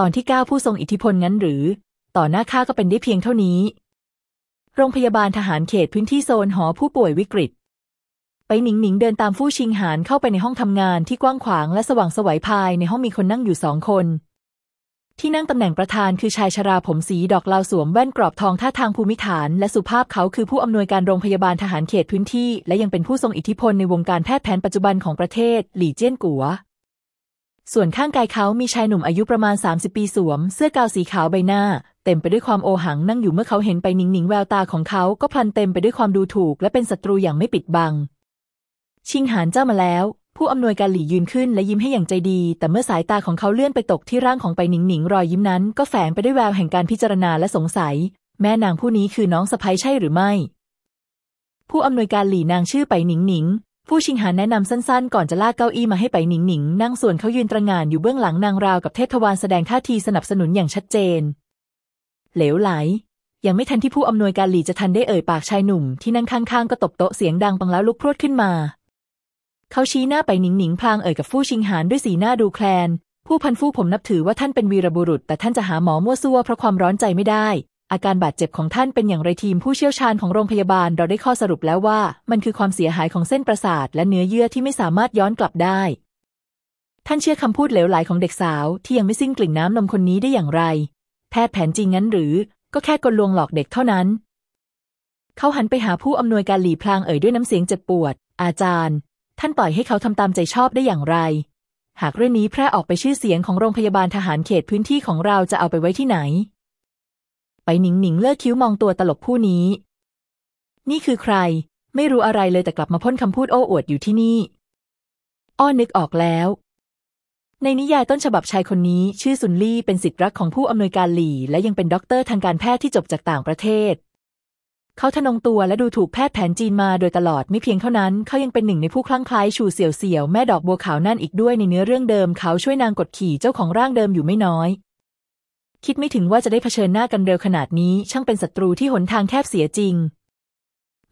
ตอนที่เก้าผู้ทรงอิทธิพลงั้นหรือ ต่อหน้าข้าก็เป็นได้เพียงเท่านี้ โรงพยาบาลทหารเขตพื้นที่โซนหอผู้ป่วยวิกฤต ไปหนิงหนิงเดินตามฟู่ชิงหานเข้าไปในห้องทำงานที่กว้างขวางและสว่างสวัยภายในห้องมีคนนั่งอยู่สองคน ที่นั่งตำแหน่งประธานคือชายชราผมสีดอกลาวสวมแว่นกรอบทองท่าทางภูมิฐาน และสุภาพเขาคือผู้อำนวยการโรงพยาบาลทหารเขตพื้นที่ และยังเป็นผู้ทรงอิทธิพลในวงการแพทย์แผนปัจจุบันของประเทศ หลี่เจี้ยนกัว ส่วนข้างกายเขามีชายหนุ่มอายุประมาณ 30 ปีสวม เสื้อกาวสีขาวใบหน้า เต็มไปด้วยความโอหังนั่งอยู่เมื่อเขาเห็นไปหนิงหนิงแววตาของเขาก็พลันเต็มไปด้วยความดูถูกและเป็นศัตรูอย่างไม่ปิดบัง ชิงหานเจ้ามาแล้ว ผู้อำนวยการหลี่ยืนขึ้นและยิ้มให้อย่างใจดี แต่เมื่อสายตาของเขาเลื่อนไปตกที่ร่างของไปหนิงหนิงรอยยิ้มนั้น ก็แฝงไปด้วยแววแห่งการพิจารณาและสงสัย แม่นางผู้นี้คือน้องสะใภ้ใช่หรือไม่ ผู้อำนวยการหลี่นางชื่อไปหนิงหนิง ผู้ชิงหานแนะนำสั้นๆ ก่อนจะลากเก้าอี้มาให้ไปหนิงหนิงนั่งส่วนเขายืนตระหง่านอยู่เบื้องหลังนางราวกับเทพทวารแสดงท่าทีสนับสนุนอย่างชัดเจน เหลวไหล ยังไม่ทันที่ผู้อำนวยการหลี่จะทันได้เอ่ยปากชายหนุ่มที่นั่งข้างๆ ก็ตบโต๊ะเสียงดังปังแล้วลุกพรวดขึ้นมา เขาชี้หน้าไปหนิงหนิงพลางเอ่ยกับฟู่ชิงหานด้วยสีหน้าดูแคลน ผู้พันฟู่ผมนับถือว่าท่านเป็นวีรบุรุษ แต่ท่านจะหาหมอมั่วซั่วเพราะความร้อนใจไม่ได้ อาการบาดเจ็บของท่านเป็นอย่างไรทีมผู้เชี่ยวชาญของโรงพยาบาลเราได้ข้อสรุปแล้วว่า มันคือความเสียหายของเส้นประสาท และเนื้อเยื่อที่ไม่สามารถย้อนกลับได้ ท่านเชื่อคำพูดเหลวไหลของเด็กสาว ที่ยังไม่สิ้นกลิ่นน้ำนมคนนี้ได้อย่างไร แพทย์แผนจริงงั้นหรือ ก็แค่กลลวงหลอกเด็กเท่านั้น เขาหันไปหาผู้อำนวยการหลีพลางเอ่ยด้วยน้ำเสียงเจ็บปวด อาจารย์ ท่านปล่อยให้เขาทำตามใจชอบได้อย่างไร หากเรื่องนี้แพร่ออกไปชื่อเสียงของโรงพยาบาลทหารเขตพื้นที่ของเราจะเอาไปไว้ที่ไหน ไปหนิงหนิงเลิกคิ้วมองตัวตลกผู้นี้ นี่คือใคร ไม่รู้อะไรเลยแต่กลับมาพ่นคำพูดโอ้อวดอยู่ที่นี่ อ้อนึกออกแล้ว ในนิยายต้นฉบับชายคนนี้ ชื่อซุนลี่เป็นศิษย์รักของผู้อำนวยการหลี่ และยังเป็นด็อกเตอร์ทางการแพทย์ที่จบจากต่างประเทศ เขาทะนงตัวและดูถูกแพทย์แผนจีนมาโดยตลอดไม่เพียงเท่านั้น เขายังเป็นหนึ่งในผู้คลั่งไคล้ชูเสี่ยวเสี่ยวแม่ดอกบัวขาวนั่นอีกด้วยในเนื้อเรื่องเดิมเขาช่วยนางกดขี่เจ้าของร่างเดิมอยู่ไม่น้อย คิดไม่ถึงว่าจะได้เผชิญหน้ากันเร็วขนาดนี้ ช่างเป็นศัตรูที่หนทางแคบเสียจริง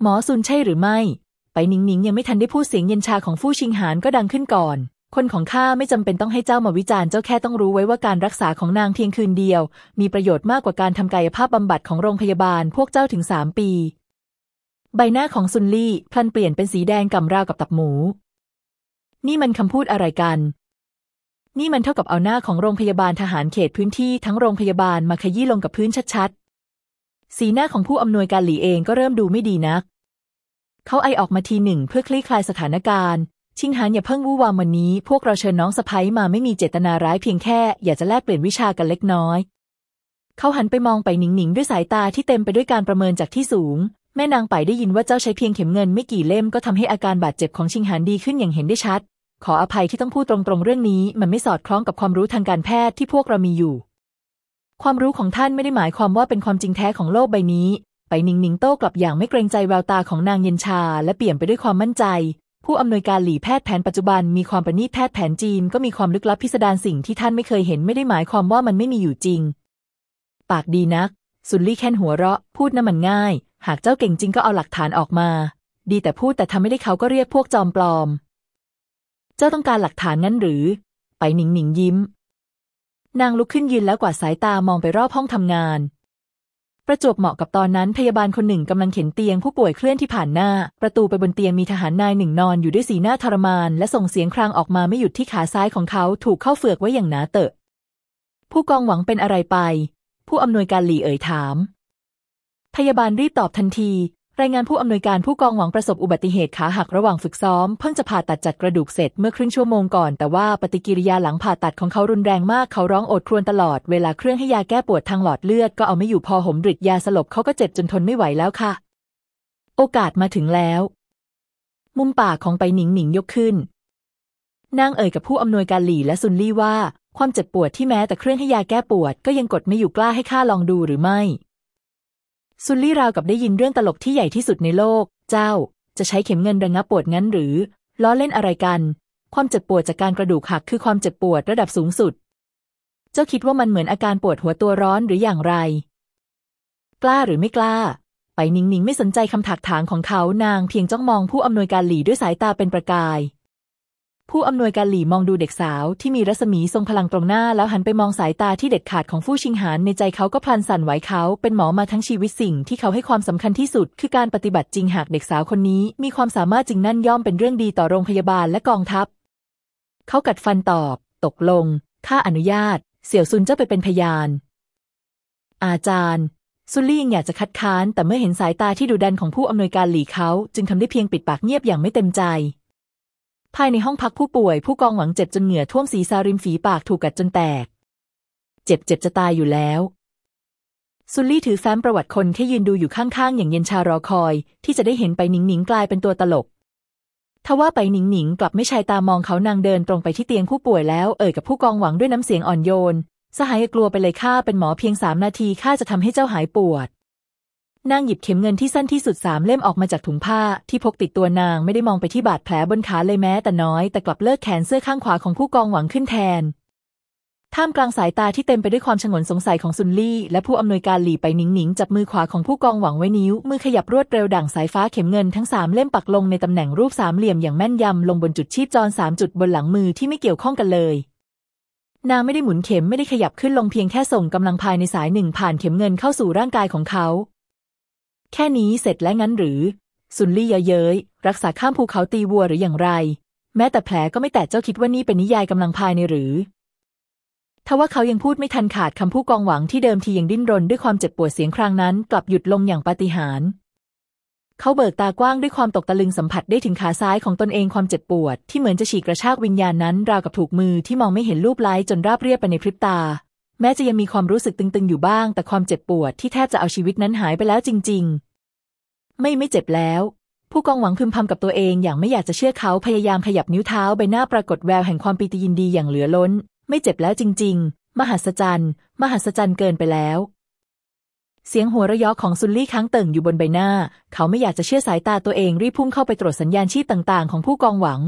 หมอซุนใช่หรือไม่ ไปนิงนิงยังไม่ทันได้พูดเสียงเย็นชาของฟู่ชิงหานก็ดังขึ้นก่อน คนของข้าไม่จำเป็นต้องให้เจ้ามาวิจารณ์เจ้าแค่ต้องรู้ไว้ว่าการรักษาของนางเพียงคืนเดียว มีประโยชน์มากกว่าการทำกายภาพบำบัดของโรงพยาบาลพวกเจ้าถึงสามปี ใบหน้าของซุนลี่พลันเปลี่ยนเป็นสีแดงก่ำราวกับตับหมู นี่มันคำพูดอะไรกัน นี่มันเท่ากับเอาหน้าของโรงพยาบาลทหารเขตพื้นที่ทั้งโรงพยาบาลมาขยี้ลงกับพื้นชัดๆ สีหน้าของผู้อำนวยการหลีเองก็เริ่มดูไม่ดีนัก เขาไอออกมาทีหนึ่งเพื่อคลี่คลายสถานการณ์ ชิงหานอย่าเพิ่งวู่วามวันนี้ พวกเราเชิญน้องสะพ้ยมาไม่มีเจตนาร้ายเพียงแค่อยากจะแลกเปลี่ยนวิชากันเล็กน้อย เขาหันไปมองไปหนิงหนิงด้วยสายตาที่เต็มไปด้วยการประเมินจากที่สูง แม่นางไปได้ยินว่าเจ้าใช้เพียงเข็มเงินไม่กี่เล่มก็ทำให้อาการบาดเจ็บของชิงหานดีขึ้นอย่างเห็นได้ชัด ขออภัยที่ต้องพูดตรงๆเรื่องนี้ มันไม่สอดคล้องกับความรู้ทางการแพทย์ที่พวกเรามีอยู่ ความรู้ของท่านไม่ได้หมายความว่าเป็นความจริงแท้ของโลกใบนี้ ไปนิงนิงโต้กลับอย่างไม่เกรงใจแววตาของนางเย็นชา และเปลี่ยมไปด้วยความมั่นใจ ผู้อำนวยการหลี่แพทย์แผนปัจจุบันมีความประณีตแพทย์แผนจีนก็มีความลึกลับพิสดารสิ่งที่ท่านไม่เคยเห็นไม่ได้หมายความว่ามันไม่มีอยู่จริง ปากดีนักสุนลี่แค้นหัวเราะ พูดน่ะมันง่าย หากเจ้าเก่งจริงก็เอาหลักฐานออกมา ดีแต่พูดแต่ทำไม่ได้เขาก็เรียกพวกจอมปลอม จ้าต้องการหลักฐานงั้นหรือ ไปหนิงหนิงยิ้ม นางลุกขึ้นยืนแล้วกวาดสายตามองไปรอบห้องทำงาน ประจวบเหมาะกับตอนนั้นพยาบาลคนหนึ่งกำลังเข็นเตียงผู้ป่วยเคลื่อนที่ผ่านหน้า ประตูไปบนเตียงมีทหารนายหนึ่งนอนอยู่ด้วยสีหน้าทรมาน และส่งเสียงครางออกมาไม่หยุดที่ขาซ้ายของเขาถูกเข้าเฟือกไว้อย่างหนาเตอะ ผู้กองหวังเป็นอะไรไป ผู้อำนวยการหลี่เอ่ยถาม พยาบาลรีบตอบทันที รายงานผู้อำนวยการผู้กองหวังประสบอุบัติเหตุขาหักระหว่างฝึกซ้อม เพิ่งจะผ่าตัดจัดกระดูกเสร็จเมื่อครึ่งชั่วโมงก่อน แต่ว่าปฏิกิริยาหลังผ่าตัดของเขารุนแรงมาก เขาร้องโอดครวญตลอด เวลาเครื่องให้ยาแก้ปวดทางหลอดเลือดก็เอาไม่อยู่พอหมดริดยาสลบเขาก็เจ็บจนทนไม่ไหวแล้วค่ะ โอกาสมาถึงแล้ว มุมปากของไปหนิงหนิงยกขึ้น นางเอ่ยกับผู้อำนวยการหลี่และซุนลี่ว่า ความเจ็บปวดที่แม้แต่เครื่องให้ยาแก้ปวด ก็ยังกดไม่อยู่กล้าให้ข้าลองดูหรือไม่ ซุนลี่ราวกับได้ยินเรื่องตลกที่ใหญ่ที่สุดในโลก เจ้า จะใช้เข็มเงินระงับปวดงั้นหรือ ล้อเล่นอะไรกัน ความเจ็บปวดจากการกระดูกหักคือความเจ็บปวดระดับสูงสุด เจ้าคิดว่ามันเหมือนอาการปวดหัวตัวร้อนหรืออย่างไร กล้าหรือไม่กล้า ไปนิงนิงไม่สนใจคำถักถางของเขานางเพียงจ้องมองผู้อำนวยการหลี่ด้วยสายตาเป็นประกาย ผู้อำนวยการหลี่มองดูเด็กสาวที่มีรัศมีทรงพลังตรงหน้าแล้วหันไปมองสายตาที่เด็ดขาดของฟู่ชิงหานในใจเขาก็พลันสั่นไหวเขาเป็นหมอมาทั้งชีวิตสิ่งที่เขาให้ความสำคัญที่สุด คือการปฏิบัติจริงหากเด็กสาวคนนี้ มีความสามารถจริงนั่นย่อมเป็นเรื่องดีต่อโรงพยาบาลและกองทัพ เขากัดฟันตอบ ตกลงข้าอนุญาต เสี่ยวซุนเจ้าไปเป็นพยาน อาจารย์ซุนลี่ยังอยากจะคัดค้าน แต่เมื่อเห็นสายตาที่ดุดันของผู้อำนวยการหลี่เขา จึงทำได้เพียงปิดปากเงียบอย่างไม่เต็มใจ ภายในห้องพักผู้ป่วย ผู้กองหวังเจ็บจนเหงื่อท่วมศีรษะริมฝีปากถูกกัดจนแตก เจ็บเจ็บจะตายอยู่แล้วซุนลี่ถือแฟ้มประวัติคนแค่ยืนดูอยู่ข้างๆ อย่างเย็นชารอคอย ที่จะได้เห็นไปหนิงหนิงกลายเป็นตัวตลกทว่าไปหนิงหนิงกลับไม่ชายตามองเขานางเดินตรงไปที่เตียงผู้ป่วยแล้วเอ่ยกับผู้กองหวังด้วยน้ำเสียงอ่อนโยน สหายกลัวไปเลยข้าเป็นหมอเพียงสามนาทีข้าจะทำให้เจ้าหายปวด นางหยิบเข็มเงินที่สั้นที่สุดสามเล่มออกมาจากถุงผ้าที่พกติดตัวนางไม่ได้มองไปที่บาดแผลบนขาเลยแม้แต่น้อย แต่กลับเลิกแขนเสื้อข้างขวาของผู้กองหวังขึ้นแทน ท่ามกลางสายตาที่เต็มไปด้วยความชงนสงสัยของซุนลี่ และผู้อำนวยการหลี่ไปหนิงหนิงจับมือขวาของผู้กองหวังไว้นิ้ว มือขยับรวดเร็วดั่งสายฟ้าเข็มเงินทั้งสามเล่มปักลงในตำแหน่งรูปสามเหลี่ยมอย่างแม่นยำลงบนจุดชีพจรสามจุดบนหลังมือที่ไม่เกี่ยวข้องกันเลยนางไม่ได้หมุนเข็มไม่ได้ขยับขึ้นลงเพียงแค่ส่งกำลังภายในสายหนึ่งผ่านเข็มเงินเข้าสู่ร่างกายของเขา แค่นี้เสร็จและงั้นหรือ ซุนลี่เย้ยรักษาข้ามภูเขาตีวัวหรืออย่างไร แม้แต่แผลก็ไม่แตะเจ้าคิดว่านี่เป็นนิยายกำลังภายในหรือทว่าเขายังพูดไม่ทันขาดคำพูดกองหวังที่เดิมทียังดิ้นรนด้วยความเจ็บปวดเสียงครางนั้น กลับหยุดลงอย่างปาฏิหาริย์เขาเบิกตากว้างด้วยความตกตะลึงสัมผัสได้ถึงขาซ้ายของตนเองความเจ็บปวด ที่เหมือนจะฉีกกระชากวิญญาณนั้นราวกับถูกมือที่มองไม่เห็นรูปไล้จนราบเรียบไปในพริบตา แม้จะยังมีความรู้สึกตึงๆอยู่บ้าง แต่ความเจ็บปวดที่แทบจะเอาชีวิตนั้นหายไปแล้วจริง ๆ ไม่ไม่เจ็บแล้ว ผู้กองหวังพึมพำกับตัวเองอย่างไม่อยากจะเชื่อเขาพยายามขยับนิ้วเท้าใบหน้าปรากฏแววแห่งความปีติยินดีอย่างเหลือล้น ไม่เจ็บแล้วจริง ๆ มหัศจรรย์ มหัศจรรย์เกินไปแล้วเสียงหัวระยะของซุนลี่ค้างเติ่งอยู่บนใบหน้า เขาไม่อยากจะเชื่อสายตาตัวเองรีบพุ่งเข้าไปตรวจสัญญาณชีพต่าง ๆ ของผู้กองหวัง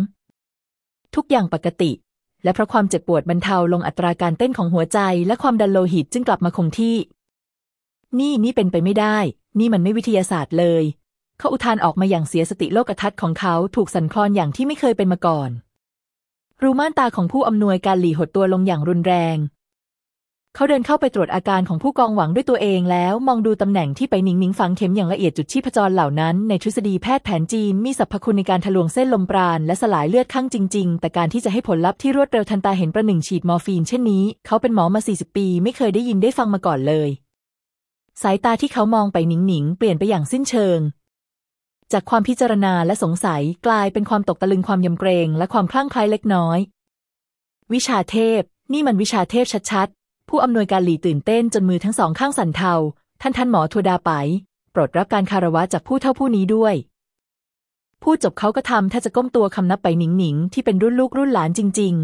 ทุกอย่างปกติ และเพราะความเจ็บปวดบรรเทาลงอัตราการเต้นของหัวใจ และความดันโลหิตจึงกลับมาคงที่ นี่นี่เป็นไปไม่ได้ นี่มันไม่วิทยาศาสตร์เลย เขาอุทานออกมาอย่างเสียสติโลกทัศน์ของเขาถูกสั่นคลอนอย่างที่ไม่เคยเป็นมาก่อน รูม่านตาของผู้อำนวยการหลีหดตัวลงอย่างรุนแรง เขาเดินเข้าไปตรวจอาการของผู้กองหวังด้วยตัวเองแล้วมองดูตำแหน่งที่ไปนิ่งฝังเข็มอย่างละเอียดจุดชีพจรเหล่านั้น ในทฤษฎีแพทย์แผนจีนมีสรรพคุณในการทะลวงเส้นลมปราณและสลายเลือดคั่งจริง ๆ แต่การที่จะให้ผลลัพธ์ที่รวดเร็วทันตาเห็นประหนึ่งฉีดมอร์ฟีนเช่นนี้ เขาเป็นหมอมา 40 ปี ไม่เคยได้ยินได้ฟังมาก่อนเลย สายตาที่เขามองไปหนิงๆเปลี่ยนไปอย่างสิ้นเชิง จากความพิจารณาและสงสัยกลายเป็นความตกตะลึงความยำเกรง และความคลั่งไคล้เล็กน้อย วิชาเทพ นี่มันวิชาเทพชัด ผู้อำนวยการหลี่ตื่นเต้นจนมือทั้งสองข้างสั่นเทา ท่านท่านหมอทวดาไป โปรดรับการคารวะจากผู้เท่าผู้นี้ด้วย พูดจบเขาก็ทำถ้าจะก้มตัวคำนับไปหนิงหนิงที่เป็นรุ่นลูกรุ่นหลานจริง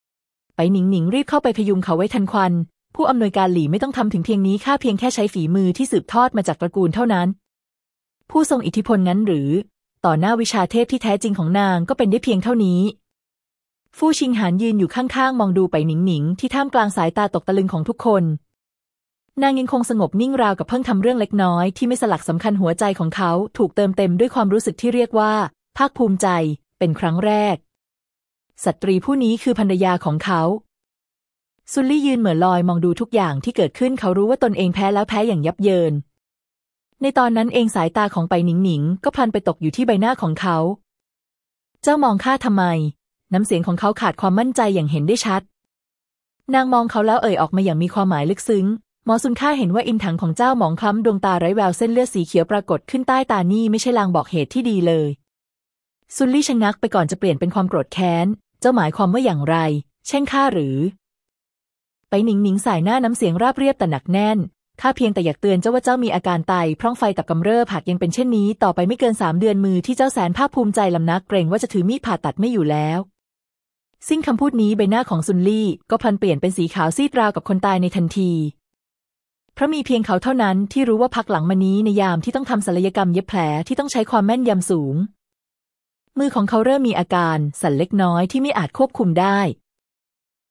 ๆ ไปหนิงหนิงรีบเข้าไปพยุงเขาไว้ทันควัน ผู้อำนวยการหลี่ไม่ต้องทำถึงเพียงนี้ข้าเพียงแค่ใช้ฝีมือที่สืบทอดมาจากตระกูลเท่านั้น ผู้ทรงอิทธิพลนั้นหรือ ต่อหน้าวิชาเทพที่แท้จริงของนางก็เป็นได้เพียงเท่านี้ ฟู่ชิงหานยืนอยู่ข้างๆ มองดูไปหนิงหนิงที่ท่ามกลางสายตาตกตะลึงของทุกคน นางยังคงสงบนิ่งราวกับเพิ่งทำเรื่องเล็กน้อยที่ไม่สลักสำคัญหัวใจของเขาถูกเติมเต็มด้วยความรู้สึกที่เรียกว่า ภาคภูมิใจ เป็นครั้งแรก สตรีผู้นี้คือภรรยาของเขา ซุลลี่ยืนเหมือลอยมองดูทุกอย่างที่เกิดขึ้นเขารู้ว่าตนเองแพ้แล้วแพ้อย่างยับเยิน ในตอนนั้นเองสายตาของไปหนิงหนิงก็พลันไปตกอยู่ที่ใบหน้าของเขา เจ้ามองข้าทำไม น้ำเสียงของเขาขาดความมั่นใจอย่างเห็นได้ชัด นางมองเขาแล้วเอ่ยออกมาอย่างมีความหมายลึกซึ้ง หมอซุนค่าเห็นว่าอินถังของเจ้าหมองคล้ำดวงตาไร้แววเส้นเลือดสีเขียวปรากฏขึ้นใต้ตานี่ไม่ใช่ลางบอกเหตุที่ดีเลยซุนลี่ชะงักไปก่อนจะเปลี่ยนเป็นความโกรธแค้น เจ้าหมายความว่าอย่างไร เช่นข้าหรือ ไปหนิงหนิงสายหน้าน้ำเสียงราบเรียบแต่หนักแน่น ข้าเพียงแต่อยากเตือนเจ้าว่าเจ้ามีอาการไตพร่องไฟตับกำเริบหากยังเป็นเช่นนี้ ต่อไปไม่เกินสามเดือนมือที่เจ้าแสนภาคภูมิใจลำนักเกรงว่าจะถือมีดผ่าตัดไม่อยู่แล้ว สิ้นคำพูดนี้ใบหน้าของซุนลี่ก็พลันเปลี่ยนเป็นสีขาวซีดราวกับคนตายในทันที เพราะมีเพียงเขาเท่านั้นที่รู้ว่าพักหลังมานี้ในยามที่ต้องทำศัลยกรรมเย็บแผลที่ต้องใช้ความแม่นยำสูง มือของเขาเริ่มมีอาการสั่นเล็กน้อยที่ไม่อาจควบคุมได้